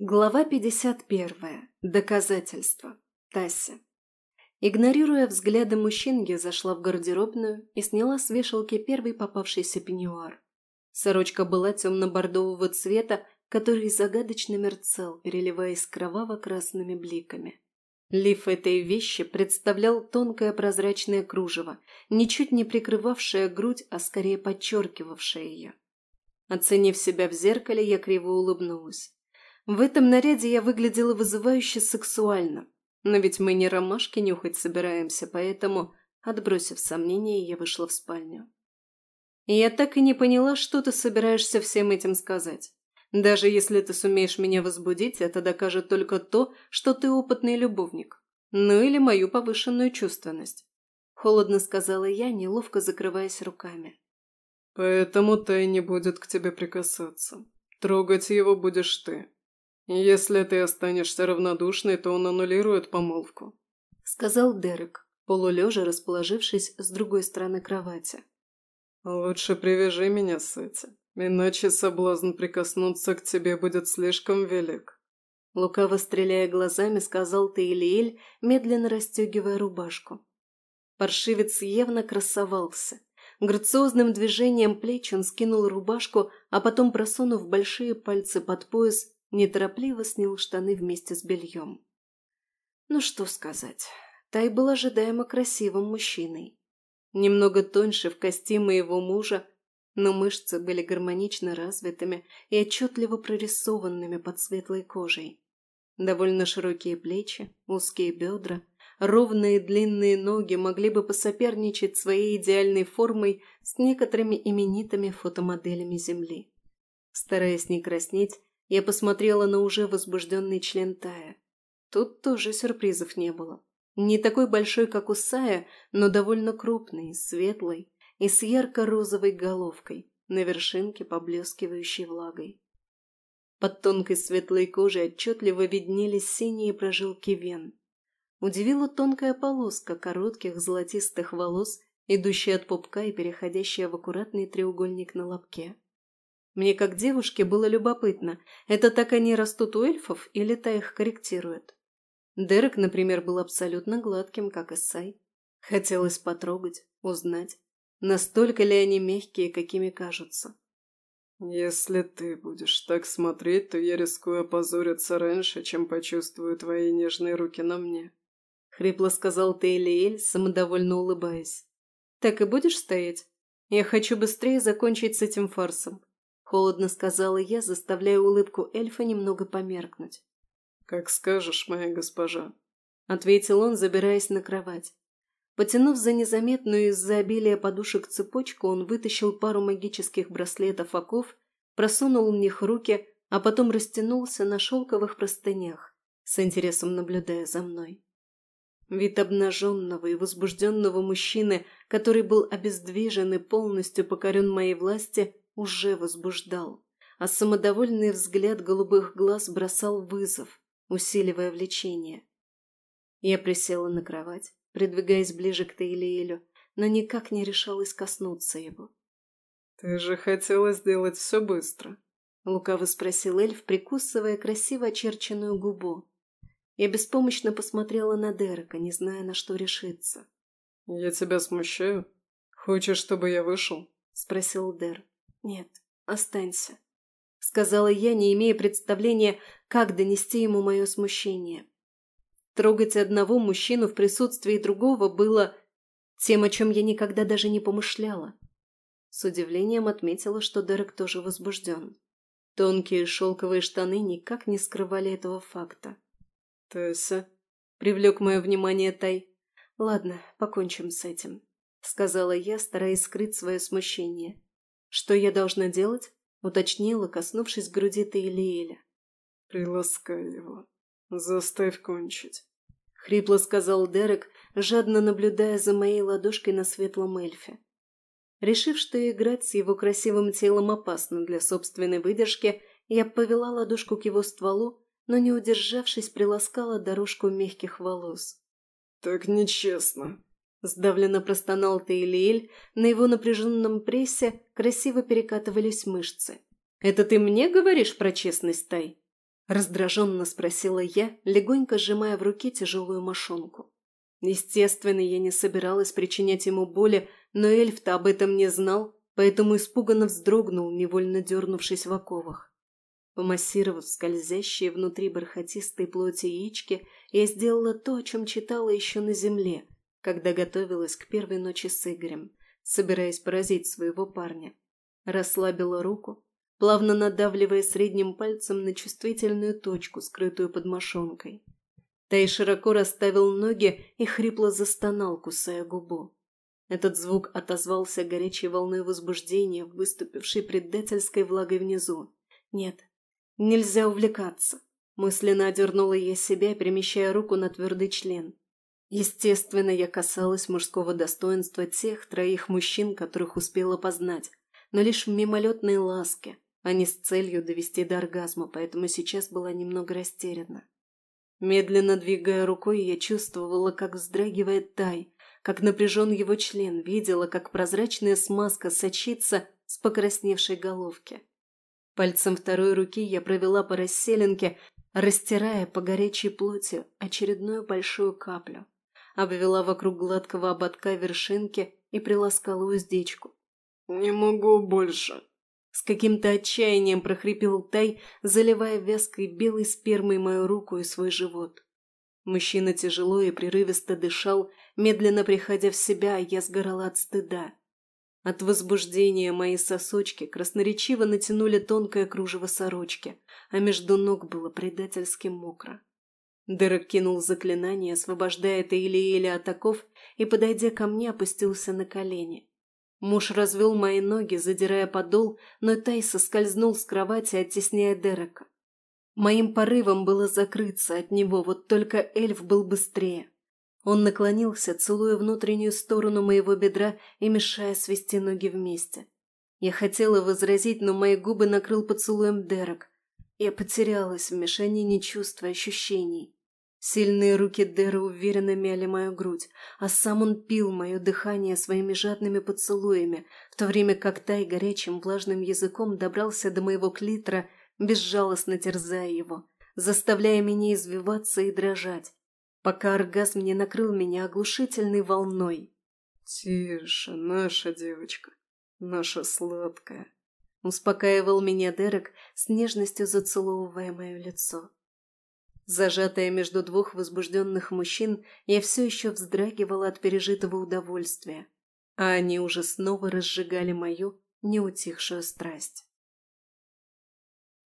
Глава 51. Доказательства. Тася. Игнорируя взгляды мужчин, я зашла в гардеробную и сняла с вешалки первый попавшийся пеньюар. Сорочка была темно-бордового цвета, который загадочно мерцал, переливаясь кроваво-красными бликами. Лиф этой вещи представлял тонкое прозрачное кружево, ничуть не прикрывавшее грудь, а скорее подчеркивавшее ее. Оценив себя в зеркале, я криво улыбнулась. В этом наряде я выглядела вызывающе сексуально. Но ведь мы не ромашки нюхать собираемся, поэтому, отбросив сомнения, я вышла в спальню. И я так и не поняла, что ты собираешься всем этим сказать. Даже если ты сумеешь меня возбудить, это докажет только то, что ты опытный любовник. Ну или мою повышенную чувственность. Холодно сказала я, неловко закрываясь руками. Поэтому Тай не будет к тебе прикасаться. Трогать его будешь ты. «Если ты останешься равнодушной, то он аннулирует помолвку», — сказал Дерек, полулежа расположившись с другой стороны кровати. «Лучше привяжи меня с этим, иначе соблазн прикоснуться к тебе будет слишком велик». Лукаво стреляя глазами, сказал Таилиэль, медленно расстегивая рубашку. Паршивец явно красовался. Грациозным движением плеч он скинул рубашку, а потом, просунув большие пальцы под пояс, неторопливо снял штаны вместе с бельем. Ну что сказать, Тай был ожидаемо красивым мужчиной. Немного тоньше в кости моего мужа, но мышцы были гармонично развитыми и отчетливо прорисованными под светлой кожей. Довольно широкие плечи, узкие бедра, ровные длинные ноги могли бы посоперничать своей идеальной формой с некоторыми именитыми фотомоделями Земли. Стараясь не краснеть, я посмотрела на уже возбужденный член Тая. Тут тоже сюрпризов не было. Не такой большой, как у Сая, но довольно крупный, светлый и с ярко-розовой головкой, на вершинке поблескивающей влагой. Под тонкой светлой кожей отчетливо виднелись синие прожилки вен. Удивила тонкая полоска коротких золотистых волос, идущая от пупка и переходящая в аккуратный треугольник на лобке. Мне как девушке было любопытно, это так они растут у эльфов или та их корректирует. Дерек, например, был абсолютно гладким, как Исай. Хотелось потрогать, узнать, настолько ли они мягкие, какими кажутся. «Если ты будешь так смотреть, то я рискую опозориться раньше, чем почувствую твои нежные руки на мне», — хрипло сказал Тейлиэль, самодовольно улыбаясь. «Так и будешь стоять? Я хочу быстрее закончить с этим фарсом. Холодно сказала я, заставляя улыбку эльфа немного померкнуть. «Как скажешь, моя госпожа», — ответил он, забираясь на кровать. Потянув за незаметную из-за обилия подушек цепочку, он вытащил пару магических браслетов оков, просунул в них руки, а потом растянулся на шелковых простынях, с интересом наблюдая за мной. Вид обнаженного и возбужденного мужчины, который был обездвижен и полностью покорен моей власти, уже возбуждал, а самодовольный взгляд голубых глаз бросал вызов, усиливая влечение. Я присела на кровать, придвигаясь ближе к Тейлиэлю, но никак не решалась коснуться его. «Ты же хотела сделать все быстро», — лукаво спросил эльф, прикусывая красиво очерченную губу. Я беспомощно посмотрела на Дерека, не зная, на что решиться. «Я тебя смущаю? Хочешь, чтобы я вышел?» — спросил Дер. «Нет, останься», — сказала я, не имея представления, как донести ему мое смущение. Трогать одного мужчину в присутствии другого было тем, о чем я никогда даже не помышляла. С удивлением отметила, что Дерек тоже возбужден. Тонкие шелковые штаны никак не скрывали этого факта. «Тесса», — привлек мое внимание Тай. «Ладно, покончим с этим», — сказала я, стараясь скрыть свое смущение. «Что я должна делать?» — уточнила, коснувшись груди Таилиэля. «Приласкай его. Заставь кончить», — хрипло сказал Дерек, жадно наблюдая за моей ладошкой на светлом эльфе. Решив, что играть с его красивым телом опасно для собственной выдержки, я повела ладошку к его стволу, но, не удержавшись, приласкала дорожку мягких волос. «Так нечестно», Сдавленно простонал Тейлиэль, на его напряженном прессе красиво перекатывались мышцы. «Это ты мне говоришь про честность, Тай?» Раздраженно спросила я, легонько сжимая в руке тяжелую мошонку. Естественно, я не собиралась причинять ему боли, но эльф-то об этом не знал, поэтому испуганно вздрогнул, невольно дернувшись в оковах. Помассировав скользящие внутри бархатистой плоти яички, я сделала то, о чем читала еще на земле, когда готовилась к первой ночи с Игорем, собираясь поразить своего парня. Расслабила руку, плавно надавливая средним пальцем на чувствительную точку, скрытую под мошонкой. Тай широко расставил ноги и хрипло застонал, кусая губу. Этот звук отозвался горячей волной возбуждения, выступившей предательской влагой внизу. Нет, нельзя увлекаться. Мысленно одернула я себя, перемещая руку на твердый член. Естественно, я касалась мужского достоинства тех троих мужчин, которых успела познать, но лишь в мимолетной ласке, а не с целью довести до оргазма, поэтому сейчас была немного растеряна. Медленно двигая рукой, я чувствовала, как вздрагивает Тай, как напряжен его член, видела, как прозрачная смазка сочится с покрасневшей головки. Пальцем второй руки я провела по расселенке, растирая по горячей плоти очередную большую каплю. Обвела вокруг гладкого ободка вершинки и приласкала уздечку. «Не могу больше», с каким-то отчаянием прохрипел Тай, заливая вязкой белой спермой мою руку и свой живот. Мужчина тяжело и прерывисто дышал, медленно приходя в себя, а я сгорала от стыда. От возбуждения мои сосочки красноречиво натянули тонкое кружево сорочки, а между ног было предательски мокро. Дерек кинул заклинание, освобождая Таилиэля от оков, и, подойдя ко мне, опустился на колени. Муж развел мои ноги, задирая подол, но Тай соскользнул с кровати, оттесняя Дерека. Моим порывом было закрыться от него, вот только эльф был быстрее. Он наклонился, целуя внутреннюю сторону моего бедра и мешая свести ноги вместе. Я хотела возразить, но мои губы накрыл поцелуем Дерек. Я потерялась в мешанине чувств и ощущений. Сильные руки Дэра уверенно мяли мою грудь, а сам он пил мое дыхание своими жадными поцелуями, в то время как Тай горячим влажным языком добрался до моего клитора, безжалостно терзая его, заставляя меня извиваться и дрожать, пока оргазм не накрыл меня оглушительной волной. «Тише, наша девочка, наша сладкая», — успокаивал меня Дерек с нежностью зацеловывая мое лицо. Зажатая между двух возбужденных мужчин, я все еще вздрагивала от пережитого удовольствия, а они уже снова разжигали мою неутихшую страсть.